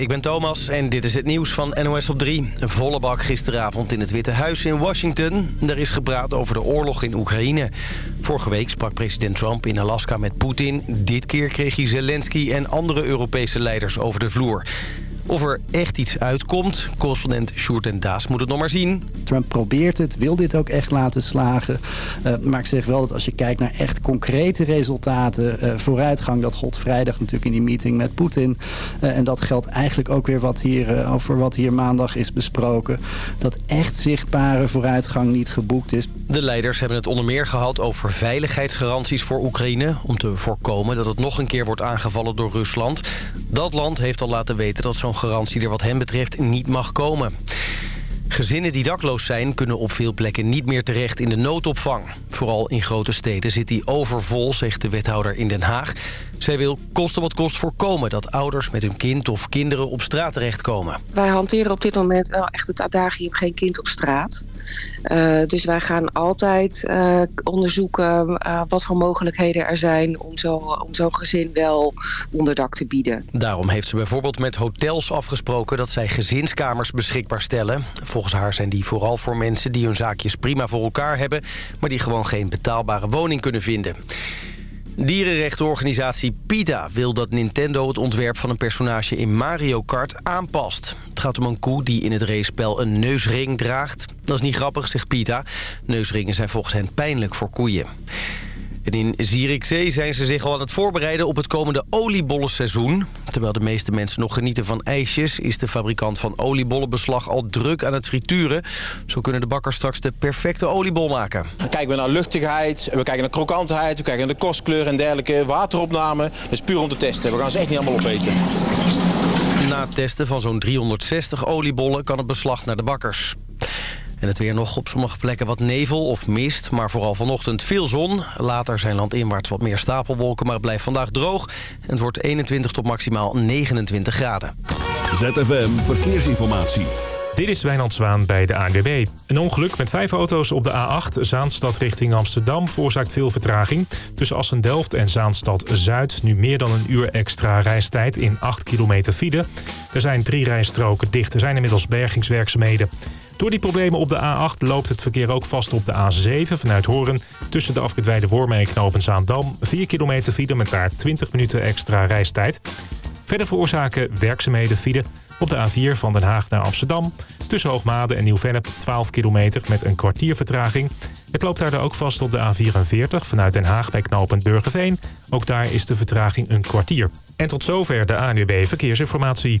ik ben Thomas en dit is het nieuws van NOS op 3. Een volle bak gisteravond in het Witte Huis in Washington. Er is gepraat over de oorlog in Oekraïne. Vorige week sprak president Trump in Alaska met Poetin. Dit keer kreeg hij Zelensky en andere Europese leiders over de vloer. Of er echt iets uitkomt, correspondent Sjoerd en Daas moet het nog maar zien. Trump probeert het, wil dit ook echt laten slagen. Uh, maar ik zeg wel dat als je kijkt naar echt concrete resultaten... Uh, vooruitgang, dat God vrijdag natuurlijk in die meeting met Poetin... Uh, en dat geldt eigenlijk ook weer wat hier, over wat hier maandag is besproken... dat echt zichtbare vooruitgang niet geboekt is. De leiders hebben het onder meer gehad over veiligheidsgaranties voor Oekraïne... om te voorkomen dat het nog een keer wordt aangevallen door Rusland. Dat land heeft al laten weten dat zo'n garantie er wat hen betreft niet mag komen. Gezinnen die dakloos zijn kunnen op veel plekken niet meer terecht in de noodopvang. Vooral in grote steden zit die overvol, zegt de wethouder in Den Haag. Zij wil kosten wat kost voorkomen dat ouders met hun kind of kinderen op straat terechtkomen. Wij hanteren op dit moment wel echt het adagium geen kind op straat. Uh, dus wij gaan altijd uh, onderzoeken uh, wat voor mogelijkheden er zijn om zo'n om zo gezin wel onderdak te bieden. Daarom heeft ze bijvoorbeeld met hotels afgesproken dat zij gezinskamers beschikbaar stellen. Volgens haar zijn die vooral voor mensen die hun zaakjes prima voor elkaar hebben... maar die gewoon geen betaalbare woning kunnen vinden. Dierenrechtenorganisatie PETA wil dat Nintendo het ontwerp van een personage in Mario Kart aanpast. Het gaat om een koe die in het racepel een neusring draagt. Dat is niet grappig, zegt PETA. Neusringen zijn volgens hen pijnlijk voor koeien. En in Zierikzee zijn ze zich al aan het voorbereiden op het komende oliebollenseizoen. Terwijl de meeste mensen nog genieten van ijsjes... is de fabrikant van oliebollenbeslag al druk aan het frituren. Zo kunnen de bakkers straks de perfecte oliebol maken. Dan kijken we naar luchtigheid, we kijken naar krokantheid... we kijken naar de kostkleur en dergelijke, wateropname. Dat is puur om te testen. We gaan ze echt niet allemaal opeten. Na het testen van zo'n 360 oliebollen kan het beslag naar de bakkers. En het weer nog op sommige plekken wat nevel of mist, maar vooral vanochtend veel zon. Later zijn landinwaarts wat meer stapelwolken, maar het blijft vandaag droog. En het wordt 21 tot maximaal 29 graden. ZFM Verkeersinformatie. Dit is Wijnand Zwaan bij de ANWB. Een ongeluk met vijf auto's op de A8 Zaanstad richting Amsterdam veroorzaakt veel vertraging. Tussen Assen-Delft en Zaanstad-Zuid nu meer dan een uur extra reistijd in 8 kilometer file. Er zijn drie rijstroken dicht. Er zijn inmiddels bergingswerkzaamheden. Door die problemen op de A8 loopt het verkeer ook vast op de A7 vanuit Horen... tussen de afgedwijde Wormen en Knopen Zaandam. 4 kilometer file met daar 20 minuten extra reistijd. Verder veroorzaken werkzaamheden file op de A4 van Den Haag naar Amsterdam. Tussen Hoogmade en Nieuw-Vennep 12 kilometer met een kwartier vertraging. Het loopt daar ook vast op de A44 vanuit Den Haag bij knooppunt Burgerveen. Ook daar is de vertraging een kwartier. En tot zover de ANWB Verkeersinformatie.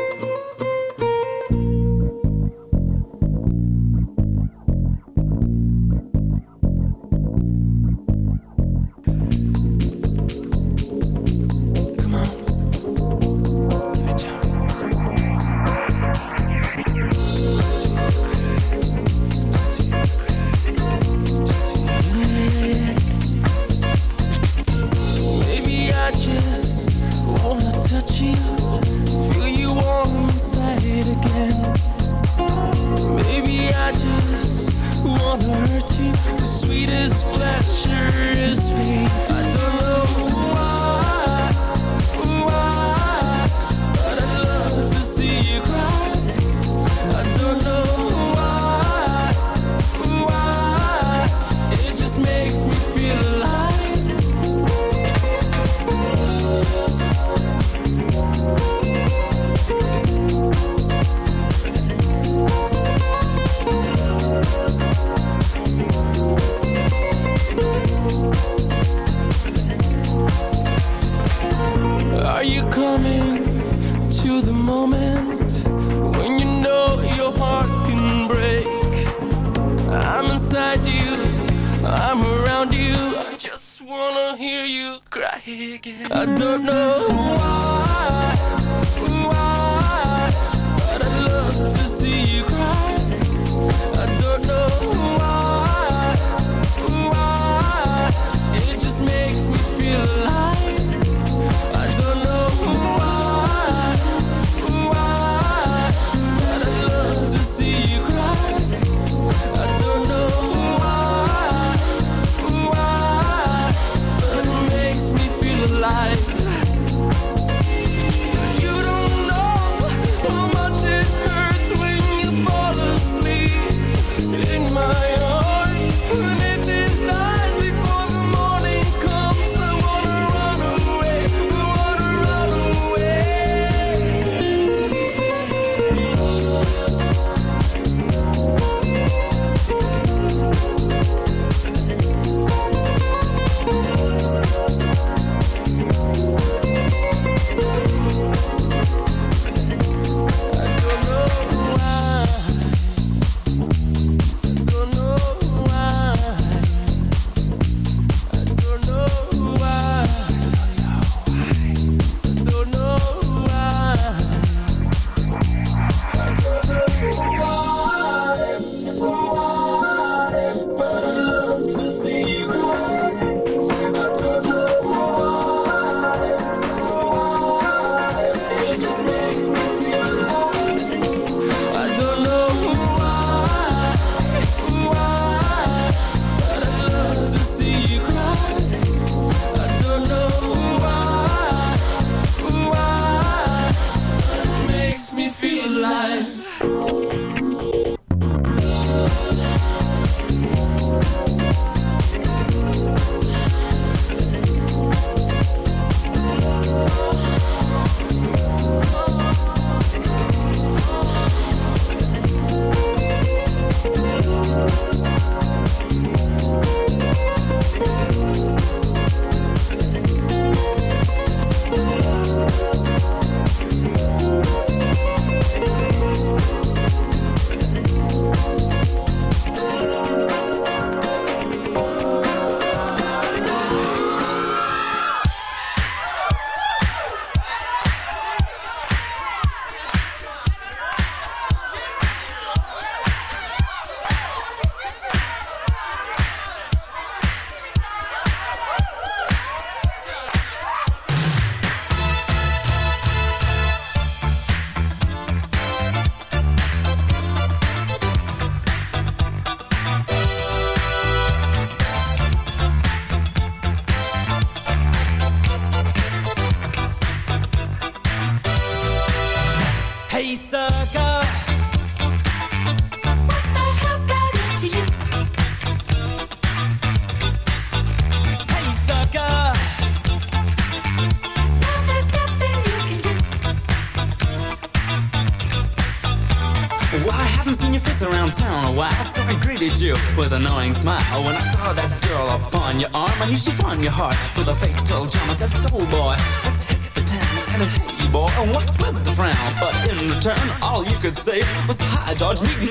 your heart with a fatal charm. I said, soul boy, let's hit the town. I said, hey boy, and what's with the frown? But in return, all you could say was, hi, George, meet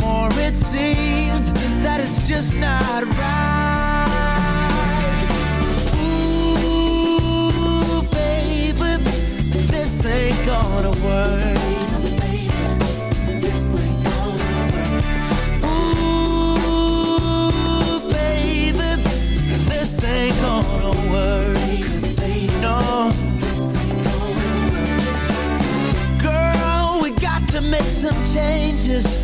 more it seems that it's just not right. Ooh, baby, this ain't gonna work. Ooh, baby, this ain't gonna work. make some changes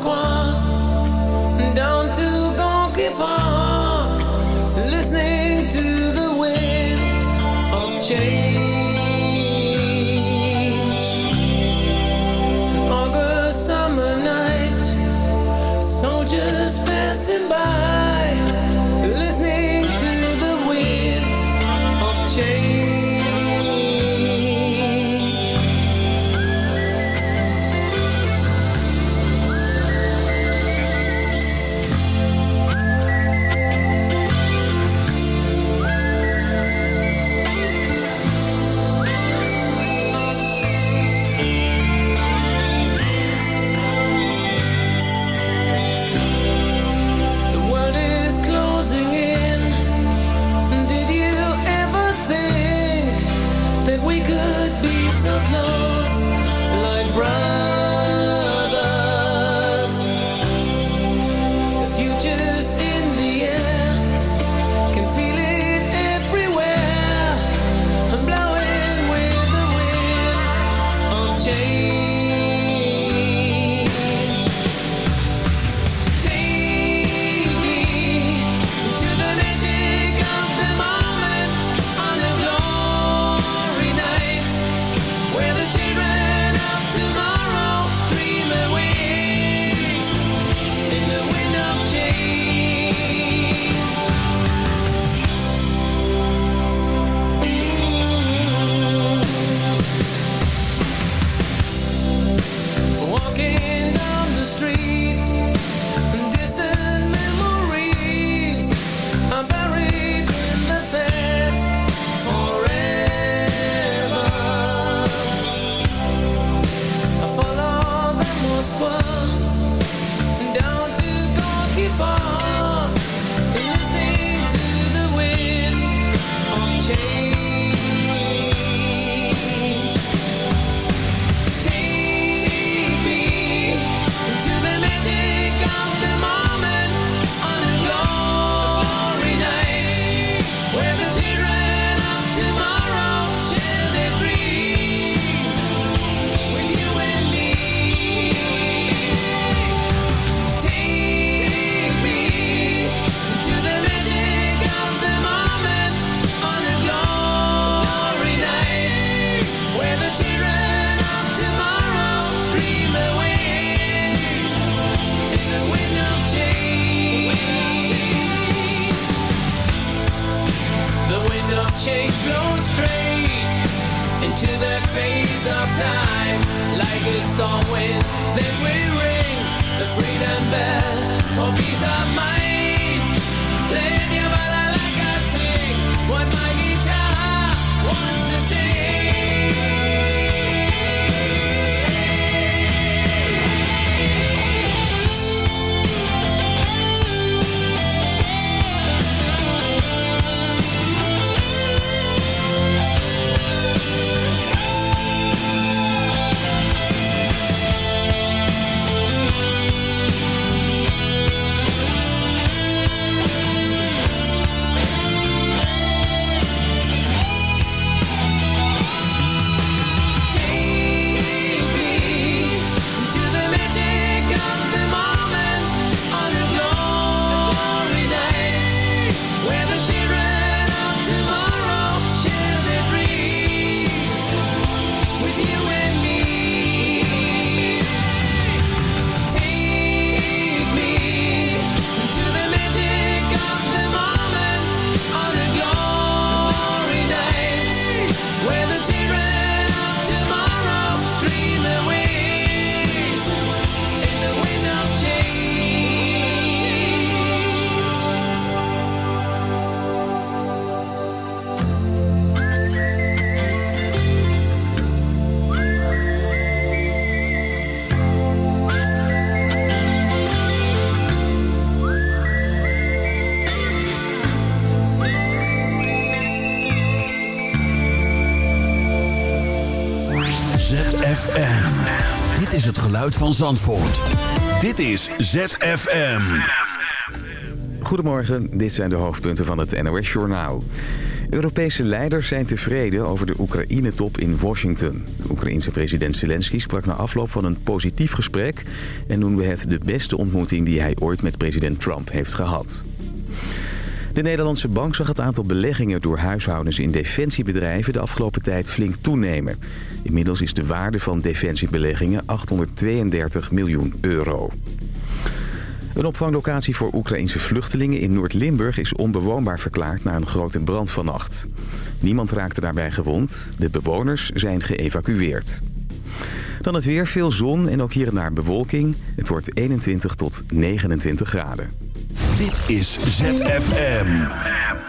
coin, down to Gorky Park, listening to the wind of change. Van Zandvoort. Dit is ZFM. Goedemorgen, dit zijn de hoofdpunten van het NOS-journaal. Europese leiders zijn tevreden over de Oekraïne-top in Washington. De Oekraïense president Zelensky sprak na afloop van een positief gesprek... en noemde het de beste ontmoeting die hij ooit met president Trump heeft gehad. De Nederlandse bank zag het aantal beleggingen door huishoudens in defensiebedrijven de afgelopen tijd flink toenemen. Inmiddels is de waarde van defensiebeleggingen 832 miljoen euro. Een opvanglocatie voor Oekraïnse vluchtelingen in Noord-Limburg is onbewoonbaar verklaard na een grote brand vannacht. Niemand raakte daarbij gewond. De bewoners zijn geëvacueerd. Dan het weer, veel zon en ook hier en daar bewolking. Het wordt 21 tot 29 graden. Dit is ZFM.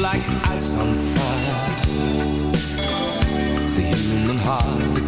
Like ice on fire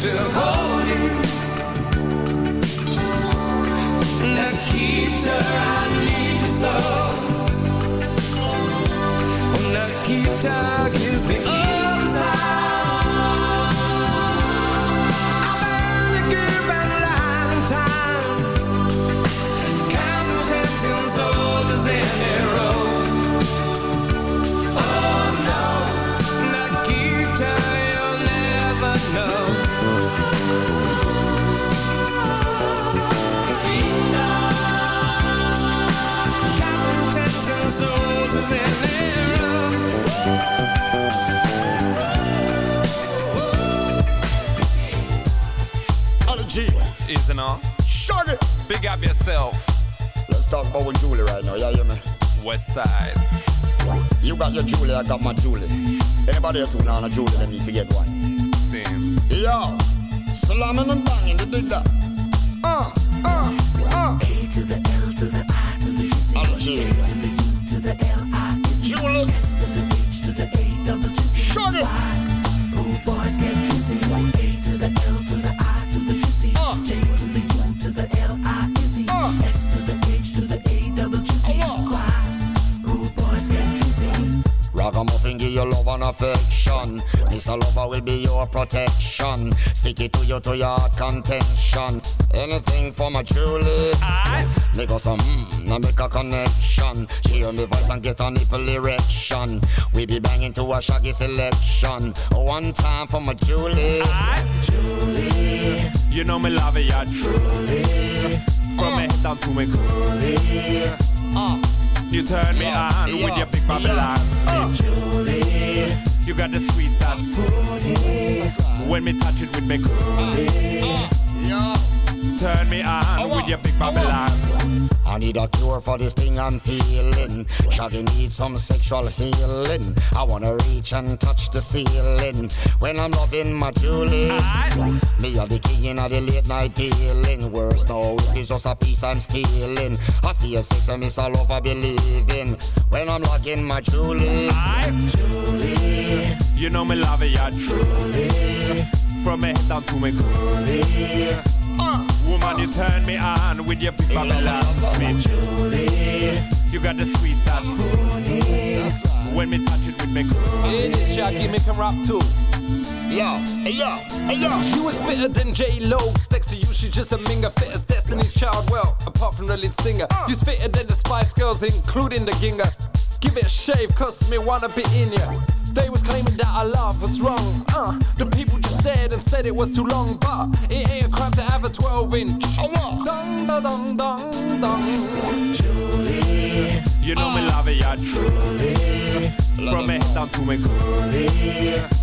To hold you. Nikita, I need you so. Oh, Nikita know. Shut it. Big up yourself. Let's talk about with Julie right now. Yeah, you me. West side. You got your Julie, I got my Julie. Anybody else who not a Julie, then need to get one. Same. Yo, slamming and banging, you dig that? Uh, uh, uh. A to the L to the I to the G. I'll G. to the U to the L I Julie. S to the H to the A double G. Shut it. Rude boys get give you affection. Mr. Lover will be your protection. Stick it to you to your contention. Anything for my Julie. I Make us some mm, now make a connection. She hear me voice and get a nipple erection. We be banging to a shaggy selection. One time for my Julie. Julie. You know me love it, yeah, truly. From me head down to me coolie. Uh. You turn me Yeah, on yeah, with your big Babylon yeah. Julie. You got the sweet that's pretty. When me touch it with me coolie. Turn me on with your big Babylon. I need a cure for this thing I'm feeling. Shaggy needs some sexual healing. I wanna reach and touch the ceiling when I'm loving my Julie. Me are the king of the late night dealing. Worse no, it's just a piece I'm stealing. I see if sex and miss all over believing when I'm loving my Julie. Julie. You know me love it, yeah, truly. From me head down to me coolie. Uh. Woman, you turn me on with your big Babylon Me Julie. You got the sweet that's cool. When me touch it with me coolie. It is Shaggy, make him rap too. Yo, hey yo, hey yo. You is fitter than J Lo. Next to you, she's just a minger. Fit as Destiny's Child. Well, apart from the lead singer, uh. you's fitter than the Spice Girls, including the Ginger. Give it a shave, cause me wanna be in ya. They was claiming that I love what's wrong. Uh, the people just stared and said it was too long, but it ain't a crime to have a 12 inch. Dong, da, dong, dong, dong. Julie. You know me love it, yeah, truly. From me head down to me coolie.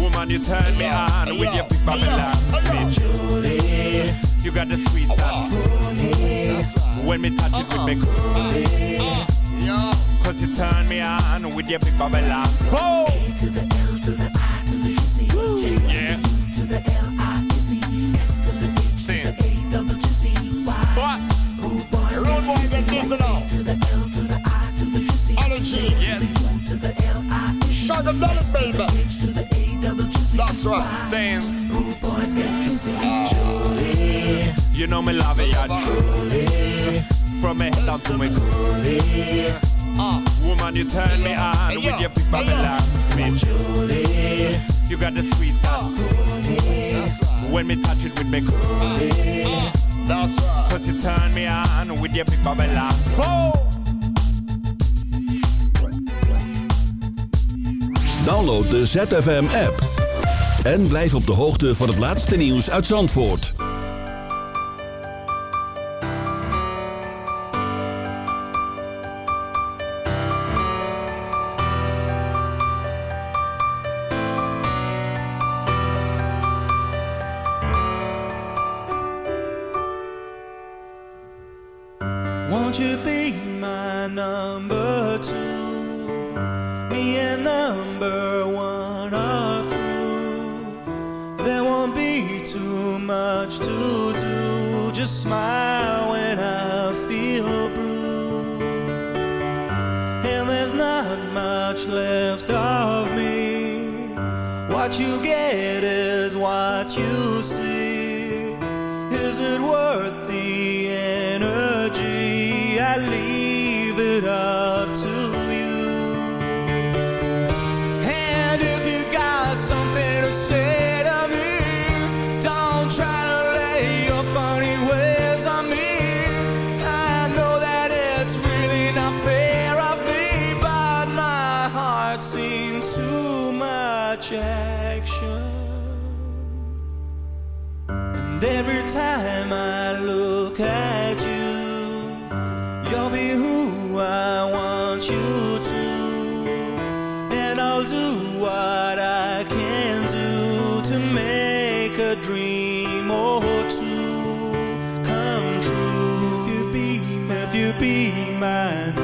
Woman, you turn me on with your big Babylon Me Julie. You got the sweet that's cool. When me touch it with me coolie. Cause you turn me on with your big Babylon Boom! to the L to the I to the C J Yeah. to the L I Z S to the H to the A double G C Y. What? Rude boys Rude boys get this now. To the L to the I to the C J Yes. to the L I Shut them down, baby. H to the A double G C That's right. Stand. Rude boys get busy. Julie. You know me love it, yeah, truly. From me head down to me coolie. Woman, you turn me on with your big Babylon Me Julie. You got the sweet that's cool. When me touch it with me coolie. That's right. Cause you turn me on with your big Babylon! Download de ZFM app. En blijf op de hoogte van het laatste nieuws uit Zandvoort. make a dream or two come true if you be, if you be mine.